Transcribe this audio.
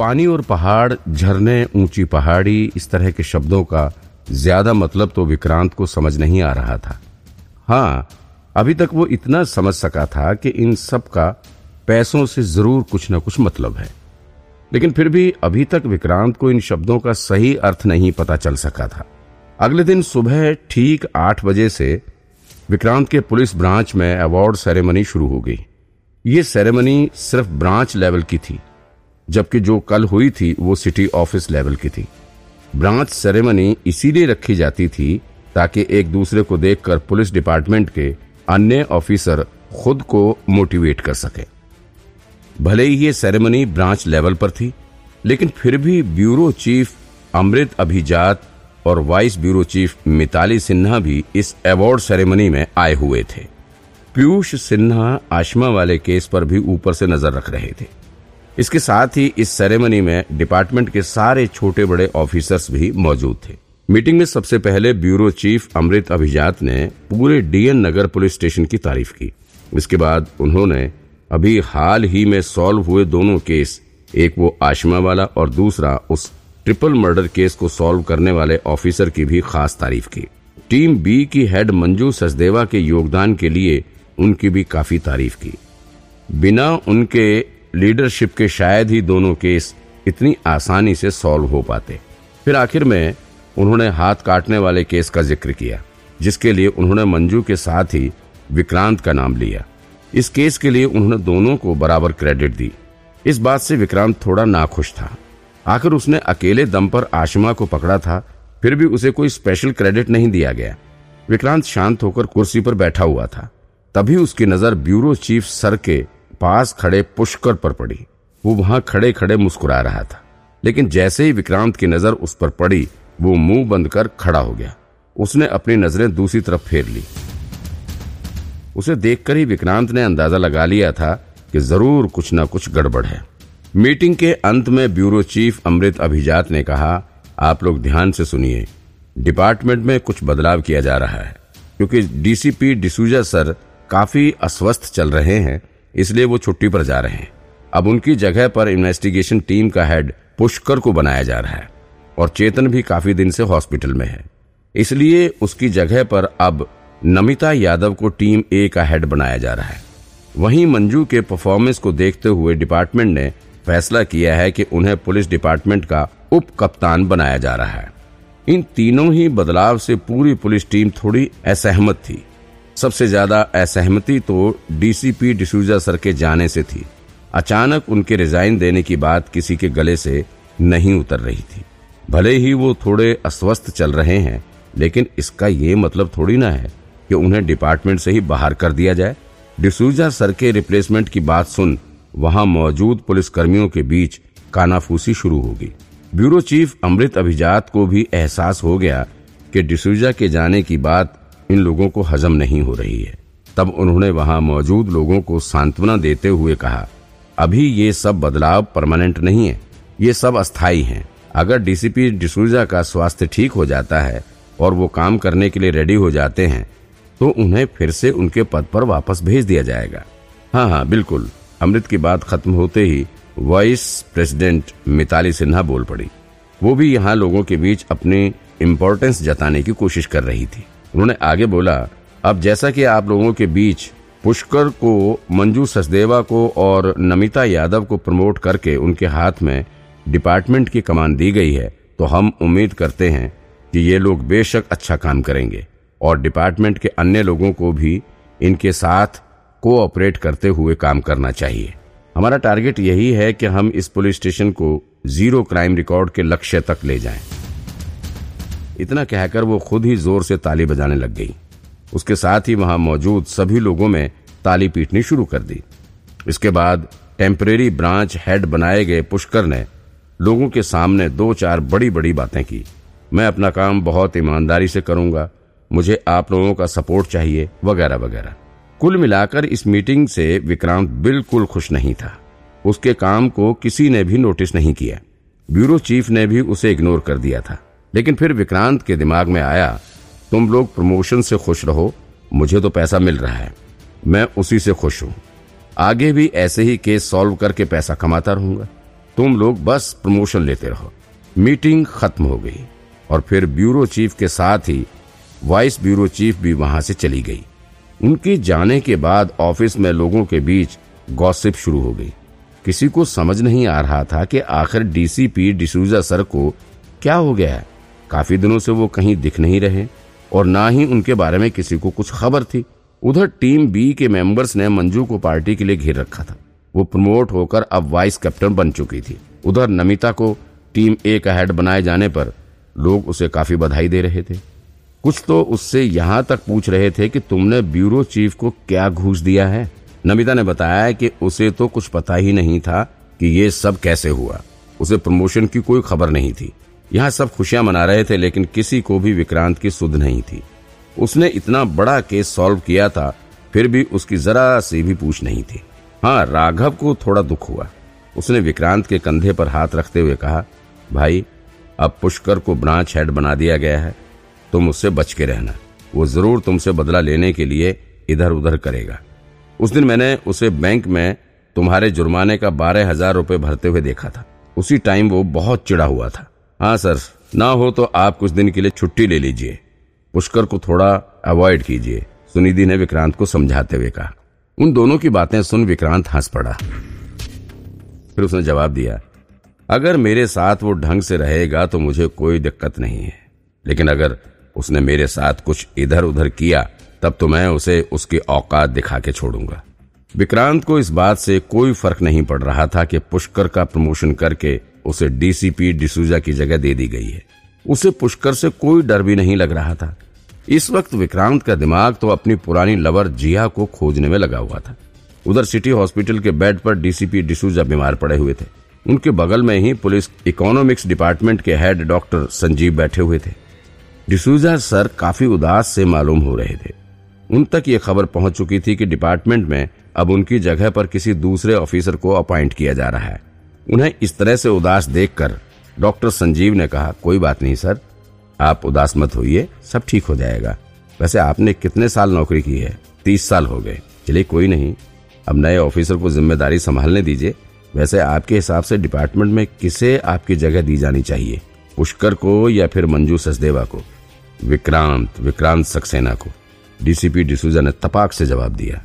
पानी और पहाड़ झरने, ऊँची पहाड़ी, इस तरह के शब्दों का ज़्यादा मतलब तो विक्रांत को समझ नहीं आ रहा था। हाँ अभी तक वो इतना समझ सका था कि इन सब का पैसों से ज़रूर कुछ न कुछ मतलब है। लेकिन फिर भी अभी तक विक्रांत को इन शब्दों का सही अर्थ नहीं पता चल सका था। अगले दिन सुबह ठीक आठ बजे से विक्रांत के पुलिस ब्रांच में अवार्ड सेरेमनी शुरू हो गई। ये सेरेमनी सिर्फ़ ब्रांच लेवल की थी। जबकि जो कल हुई थी, वो सिटी ऑफ़िस लेवल की थी। ब्रांच सेरेमनी इसीलिए रखी जाती थी ताकि एक दूसरे को देखकर पुलिस डिपार्टमेंट के अन्य ऑफिसर खुद को मोटिवेट कर सके। भले ही ये सेरेमनी ब्रांच लेवल पर थी, लेकिन फिर भी ब्यूरो चीफ अमृत अभिजात और vice bureau chief Mitali Sinha भी इस अवार्ड सेरेमनी में आए हुए थे। पीयूष सिन्हा आशमा वाले केस पर भी ऊपर से नज़र रख रहे थे। इसके साथ ही इस सेरेमनी में डिपार्टमेंट के सारे छोटे बड़े ऑफिसर्स भी मौजूद थे। मीटिंग में सबसे पहले ब्यूरो चीफ अमृत अभिजात ने पूरे डीएन नगर पुलिस स्टेशन की तारीफ़ की। इसके बाद उन्होंने अभी हाल ही में सॉल्व हुए दोनों केस एक वो आशमा वाला और दूसरा उस ट्रिपल मर्डर केस को सॉल्व करने वाले ऑफिसर की भी खास तारीफ़ की। टीम बी की हेड मंजू सचदेवा के योगदान के लिए उनकी भी काफ़ी तारीफ़ की। बिना उनके लीडरशिप के शायद ही दोनों केस इतनी आसानी से सॉल्व हो पाते। फिर आखिर में उन्होंने हाथ काटने वाले केस का ज़िक्र किया, जिसके लिए उन्होंने मंजू के साथ ही विक्रांत का नाम लिया। इस केस के लिए उन्होंने दोनों को बराबर क्रेडिट दी। इस बात से विक्रांत थोड़ा नाखुश था। आखिर उसने अकेले दम पर आशमा को पकड़ा था, फिर भी उसे कोई स्पेशल क्रेडिट नहीं दिया गया। विक्रांत शांत होकर कुर्सी पर बैठा हुआ था। तभी उसकी नज़र ब्यूरो चीफ सर के पास खड़े पुष्कर पर पड़ी। वो वहाँ खड़े खड़े मुस्कुरा रहा था। लेकिन जैसे ही विक्रांत की नज़र उस पर पड़ी, वो मुँह बंद कर खड़ा हो गया। उसने अपनी नज़रें दूसरी तरफ़ फेर ली। उसे देखकर ही विक्रांत ने अंदाज़ा लगा लिया था कि ज़रूर कुछ न कुछ गड़बड़ है। मीटिंग के अंत में ब्यूरो चीफ अमृत अभिजात ने कहा, आप लोग ध्यान से सुनिए। डिपार्टमेंट में कुछ बदलाव किया जा रहा है, क्योंकि डीसीपी डिसूजा सर काफ़ी अस्वस्थ चल रहे हैं इसलिए वो छुट्टी पर जा रहे हैं। अब उनकी जगह पर इन्वेस्टिगेशन टीम का हेड पुष्कर को बनाया जा रहा है और चेतन भी काफ़ी दिन से हॉस्पिटल में है। इसलिए उसकी जगह पर अब नमिता यादव को टीम ए का हेड बनाया जा रहा है। वहीं मंजू के परफॉर्मेंस को देखते हुए डिपार्टमेंट ने फैसला किया है कि उन्हें पुलिस डिपार्टमेंट का उप कप्तान बनाया जा रहा है। इन तीनों ही बदलाव से पूरी पुलिस टीम थोड़ी असहमत थी। सबसे ज़्यादा असहमति तो डीसीपी डिसूजा सर के जाने से थी। अचानक उनके रिजाइन देने की बात किसी के गले से नहीं उतर रही थी। भले ही वो थोड़े अस्वस्थ चल रहे हैं, लेकिन इसका ये मतलब थोड़ी ना है कि उन्हें डिपार्टमेंट से ही बाहर कर दिया जाए। डिसूजा सर के रिप्लेसमेंट की बात सुन वहाँ मौजूद पुलिसकर्मियों के बीच कानाफूसी शुरू होगी ब्यूरो चीफ अमृत अभिजात को भी एहसास हो गया कि डिसूजा के जाने की बात इन लोगों को हजम नहीं हो रही है। तब उन्होंने वहाँ मौजूद लोगों को सांत्वना देते हुए कहा, अभी ये सब बदलाव परमानेंट नहीं है, ये सब अस्थायी हैं। अगर डीसीपी डिसूजा का स्वास्थ्य ठीक हो जाता है और वो काम करने के लिए रेडी हो जाते हैं तो उन्हें फिर से उनके पद पर वापस भेज दिया जाएगा। हाँ हाँ बिल्कुल। अमृत की बात खत्म होते ही वाइस प्रेसिडेंट मिताली सिन्हा बोल पड़ी। वो भी यहाँ लोगों के बीच अपनी इम्पोर्टेंस जताने की कोशिश कर रही थी। उन्होंने आगे बोला, अब जैसा कि आप लोगों के बीच पुष्कर को, मंजू सचदेवा को और नमिता यादव को प्रमोट करके उनके हाथ में डिपार्टमेंट की कमान दी गई है तो हम उम्मीद करते हैं कि ये लोग बेशक अच्छा काम करेंगे और डिपार्टमेंट के अन्य लोगों को भी इनके साथ कोऑपरेट करते हुए काम करना चाहिए हमारा टारगेट यही है कि हम इस पुलिस स्टेशन को ज़ीरो क्राइम रिकॉर्ड के लक्ष्य तक ले जाएँ। इतना कहकर वो खुद ही ज़ोर से ताली बजाने लग गई। उसके साथ ही वहाँ मौजूद सभी लोगों में ताली पीटनी शुरू कर दी। इसके बाद टेम्परेरी ब्रांच हेड बनाए गए पुष्कर ने लोगों के सामने दो चार बड़ी बड़ी बातें की। मैं अपना काम बहुत ईमानदारी से करूँगा, मुझे आप लोगों का सपोर्ट चाहिए, वगैरह वगैरह। कुल मिलाकर इस मीटिंग से विक्रांत बिल्कुल खुश नहीं था। उसके काम को किसी ने भी नोटिस नहीं किया। ब्यूरो चीफ ने भी उसे इग्नोर कर दिया था। लेकिन फिर विक्रांत के दिमाग में आया, तुम लोग प्रमोशन से खुश रहो, मुझे तो पैसा मिल रहा है, मैं उसी से खुश हूँ। आगे भी ऐसे ही केस सॉल्व करके पैसा कमाता रहूँगा। तुम लोग बस प्रमोशन लेते रहो। मीटिंग खत्म हो गई और फिर ब्यूरो चीफ के साथ ही वाइस ब्यूरो चीफ भी वहाँ से चली गई। उनके जाने के बाद ऑफ़िस में लोगों के बीच गॉसिप शुरू हो गई। किसी को समझ नहीं आ रहा था कि आखिर डीसीपी डिसूजा सर को क्या हो गया है। काफ़ी दिनों से वो कहीं दिख नहीं रहे और ना ही उनके बारे में किसी को कुछ खबर थी। उधर टीम बी के मेंबर्स ने मंजू को पार्टी के लिए घेर रखा था। वो प्रमोट होकर अब वाइस कैप्टन बन चुकी थी। उधर नमिता को टीम ए का हेड बनाए जाने पर लोग उसे काफ़ी बधाई दे रहे थे। कुछ तो उससे यहाँ तक पूछ रहे थे कि तुमने ब्यूरो चीफ को क्या घूस दिया है? नमिता ने बताया कि उसे तो कुछ पता ही नहीं था कि ये सब कैसे हुआ। उसे प्रमोशन की कोई खबर नहीं थी। यहाँ सब खुशियाँ मना रहे थे, लेकिन किसी को भी विक्रांत की सुध नहीं थी। उसने इतना बड़ा केस सॉल्व किया था, फिर भी उसकी जरा सी भी पूछ नहीं थी। हाँ राघव को थोड़ा दुख हुआ। उसने विक्रांत के कंधे पर हाथ रखते हुए कहा, भाई, अब पुष्कर को ब्रांच हेड बना दिया गया है। तुम उससे बच के रहना। वो ज़रूर तुमसे बदला लेने के लिए इधर उधर करेगा। उस दिन मैंने उसे बैंक में तुम्हारे जुर्माने का बारह हज़ार रुपये भरते हुए देखा था। उसी टाइम वो बहुत चिड़ा हुआ था। हाँ सर, ना हो तो आप कुछ दिन के लिए छुट्टी ले लीजिए। पुष्कर को थोड़ा अवॉइड कीजिए, सुनिधि ने विक्रांत को समझाते हुए कहा। उन दोनों की बातें सुन विक्रांत हंस पड़ा। फिर उसने जवाब दिया, अगर मेरे साथ वो ढंग से रहेगा तो मुझे कोई दिक्कत नहीं है। लेकिन अगर उसने मेरे साथ कुछ इधर उधर किया, तब तो मैं उसे उसकी औकात दिखा के छोड़ूँगा। विक्रांत को इस बात से कोई फ़र्क नहीं पड़ रहा था कि पुष्कर का प्रमोशन करके उसे डीसीपी डिसूजा की जगह दे दी गई है। उसे पुष्कर से कोई डर भी नहीं लग रहा था। इस वक्त विक्रांत का दिमाग तो अपनी पुरानी लवर जिया को खोजने में लगा हुआ था। उधर सिटी हॉस्पिटल के बेड पर डीसीपी डिसूजा बीमार पड़े हुए थे। उनके बगल में ही पुलिस इकोनॉमिक्स डिपार्टमेंट के हेड डॉक्टर संजीव बैठे हुए थे। डिसूजा सर काफ़ी उदास से मालूम हो रहे थे। उन तक ये खबर पहुँच चुकी थी कि डिपार्टमेंट में अब उनकी जगह पर किसी दूसरे ऑफिसर को अपॉइंट किया जा रहा है। उन्हें इस तरह से उदास देखकर डॉक्टर संजीव ने कहा, कोई बात नहीं सर, आप उदास मत होइए, सब ठीक हो जाएगा। वैसे आपने कितने साल नौकरी की है? तीस साल हो गए। चलिए कोई नहीं, अब नए ऑफिसर को ज़िम्मेदारी संभालने दीजिए। वैसे आपके हिसाब से डिपार्टमेंट में किसे आपकी जगह दी जानी चाहिए? पुष्कर को या फिर मंजू सचदेवा को? विक्रांत विक्रांत सक्सेना को। डीसीपी डिसूजा ने तपाक से जवाब दिया।